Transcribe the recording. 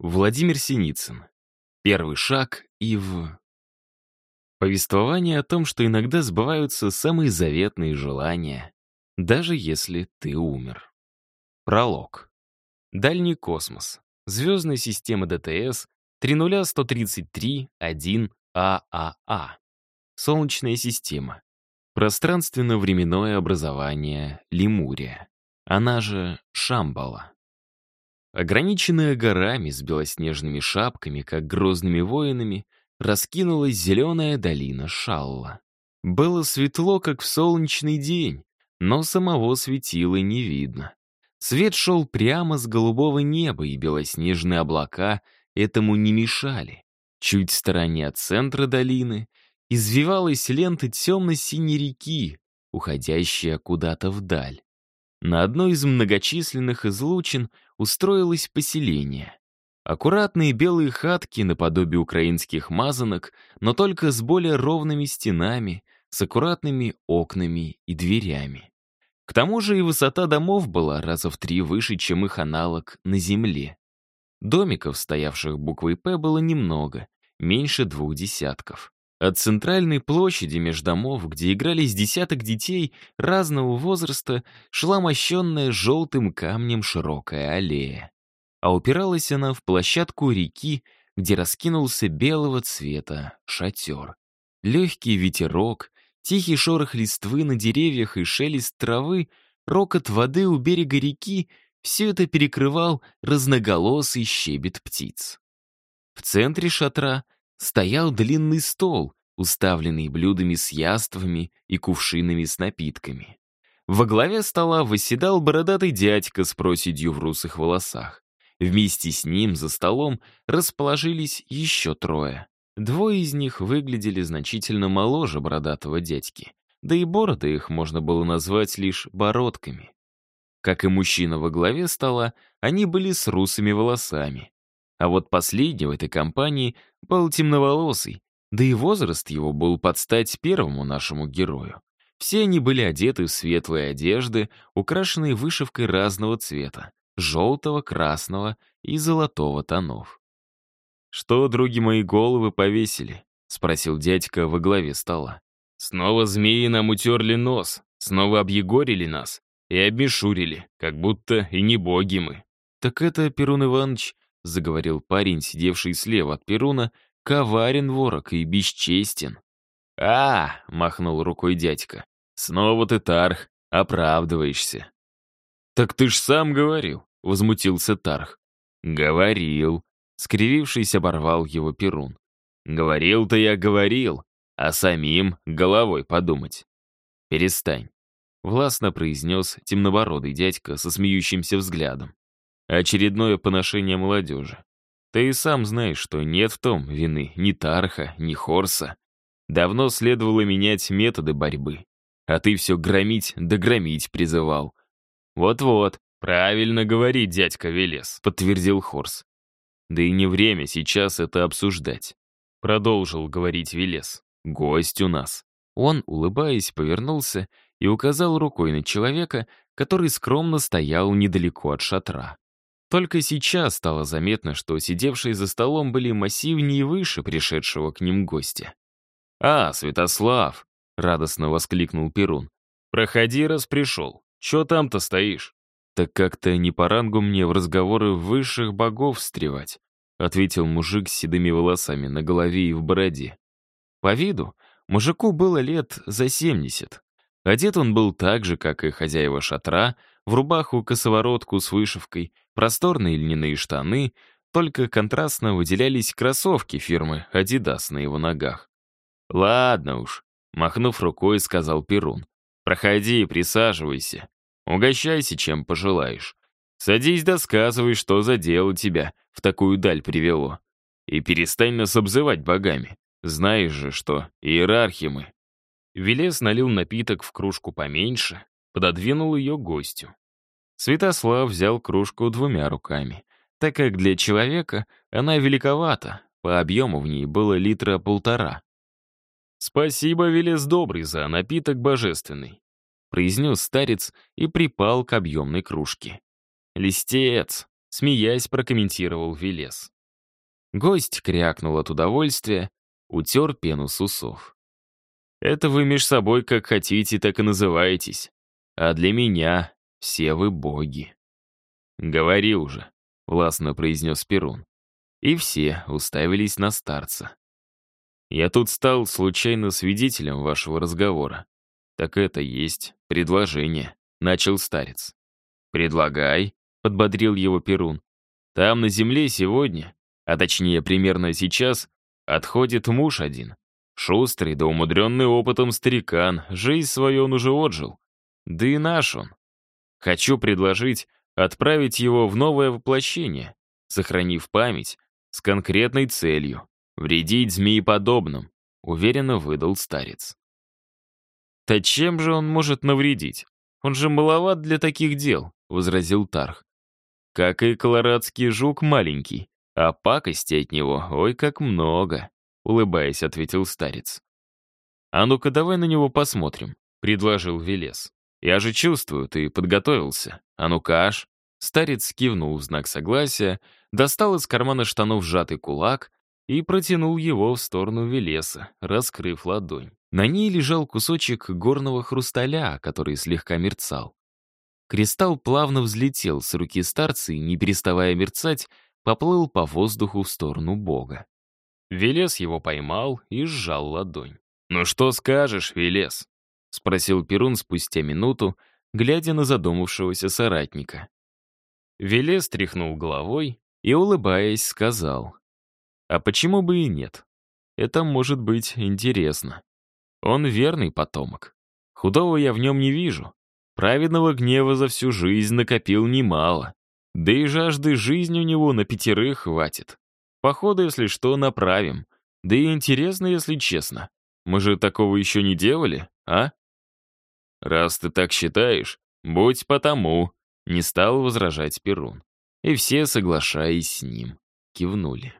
Владимир Синицын. Первый шаг и в... Повествование о том, что иногда сбываются самые заветные желания, даже если ты умер. Пролог. Дальний космос. Звездная система ДТС 30133-1ААА. А. Солнечная система. Пространственно-временное образование Лемурия. Она же Шамбала. Ограниченная горами с белоснежными шапками, как грозными воинами, раскинулась зеленая долина Шалла. Было светло, как в солнечный день, но самого светила не видно. Свет шел прямо с голубого неба, и белоснежные облака этому не мешали. Чуть в стороне от центра долины извивалась лента темно-синей реки, уходящая куда-то вдаль. На одной из многочисленных излучин устроилось поселение. Аккуратные белые хатки наподобие украинских мазанок, но только с более ровными стенами, с аккуратными окнами и дверями. К тому же и высота домов была раза в три выше, чем их аналог на земле. Домиков, стоявших буквой «П», было немного, меньше двух десятков. От центральной площади между домов, где игрались десяток детей разного возраста, шла мощенная желтым камнем широкая аллея. А упиралась она в площадку реки, где раскинулся белого цвета шатер. Легкий ветерок, тихий шорох листвы на деревьях и шелест травы, рокот воды у берега реки — все это перекрывал разноголосый щебет птиц. В центре шатра — стоял длинный стол, уставленный блюдами с яствами и кувшинами с напитками. Во главе стола восседал бородатый дядька с проседью в русых волосах. Вместе с ним за столом расположились еще трое. Двое из них выглядели значительно моложе бородатого дядьки, да и бороды их можно было назвать лишь бородками. Как и мужчина во главе стола, они были с русыми волосами. А вот последний в этой компании был темноволосый, да и возраст его был под стать первому нашему герою. Все они были одеты в светлые одежды, украшенные вышивкой разного цвета — желтого, красного и золотого тонов. «Что, други мои, головы повесили?» — спросил дядька во главе стола. «Снова змеи нам утерли нос, снова объегорили нас и обмешурили, как будто и не боги мы». «Так это, Перун Иванович, — заговорил парень, сидевший слева от Перуна, — коварен ворог и бесчестен. «А!» — махнул рукой дядька. «Снова ты, Тарх, оправдываешься». «Так ты ж сам говорил», — возмутился Тарх. «Говорил», — скривившись, оборвал его Перун. «Говорил-то я говорил, а самим головой подумать». «Перестань», — властно произнес темнобородый дядька со смеющимся взглядом очередное поношение молодежи. Ты и сам знаешь, что нет в том вины ни Тарха, ни Хорса. Давно следовало менять методы борьбы. А ты все громить да громить призывал. Вот-вот, правильно говорит дядька Велес, подтвердил Хорс. Да и не время сейчас это обсуждать. Продолжил говорить Велес. Гость у нас. Он, улыбаясь, повернулся и указал рукой на человека, который скромно стоял недалеко от шатра. Только сейчас стало заметно, что сидевшие за столом были массивнее и выше пришедшего к ним гостя. «А, Святослав!» — радостно воскликнул Перун. «Проходи, раз пришел. Че там-то стоишь?» «Так как-то не по рангу мне в разговоры высших богов встревать», — ответил мужик с седыми волосами на голове и в бороде. По виду мужику было лет за семьдесят. Одет он был так же, как и хозяева шатра, в рубаху-косоворотку с вышивкой, просторные льняные штаны, только контрастно выделялись кроссовки фирмы Adidas на его ногах. «Ладно уж», — махнув рукой, сказал Перун. «Проходи, присаживайся. Угощайся, чем пожелаешь. Садись, досказывай, что за дело тебя в такую даль привело. И перестань нас обзывать богами. Знаешь же, что иерархи мы». Велес налил напиток в кружку поменьше, пододвинул ее гостю. Святослав взял кружку двумя руками, так как для человека она великовата, по объему в ней было литра полтора. «Спасибо, Велес Добрый, за напиток божественный», произнес старец и припал к объемной кружке. «Листец», смеясь, прокомментировал Велес. Гость крякнул от удовольствия, утер пену с усов. «Это вы меж собой как хотите, так и называетесь. А для меня все вы боги». «Говори уже», — властно произнес Перун. И все уставились на старца. «Я тут стал случайно свидетелем вашего разговора. Так это есть предложение», — начал старец. «Предлагай», — подбодрил его Перун. «Там на земле сегодня, а точнее примерно сейчас, отходит муж один. Шустрый да умудренный опытом старикан, жизнь свою он уже отжил. Да и наш он. Хочу предложить отправить его в новое воплощение, сохранив память с конкретной целью — вредить змееподобным, уверенно выдал старец. «Да чем же он может навредить? Он же маловат для таких дел», — возразил Тарх. «Как и колорадский жук маленький, а пакости от него, ой, как много», — улыбаясь, ответил старец. «А ну-ка давай на него посмотрим», — предложил Велес. «Я же чувствую, ты подготовился. А ну-ка аж». Старец кивнул в знак согласия, достал из кармана штанов сжатый кулак и протянул его в сторону Велеса, раскрыв ладонь. На ней лежал кусочек горного хрусталя, который слегка мерцал. Кристалл плавно взлетел с руки старца и, не переставая мерцать, поплыл по воздуху в сторону бога. Велес его поймал и сжал ладонь. «Ну что скажешь, Велес?» — спросил Перун спустя минуту, глядя на задумавшегося соратника. Велес тряхнул головой и, улыбаясь, сказал. «А почему бы и нет? Это может быть интересно. Он верный потомок. Худого я в нем не вижу. Праведного гнева за всю жизнь накопил немало. Да и жажды жизни у него на пятерых хватит. Походу, если что, направим. Да и интересно, если честно. Мы же такого еще не делали, а? Раз ты так считаешь, будь потому, не стал возражать Перун. И все, соглашаясь с ним, кивнули.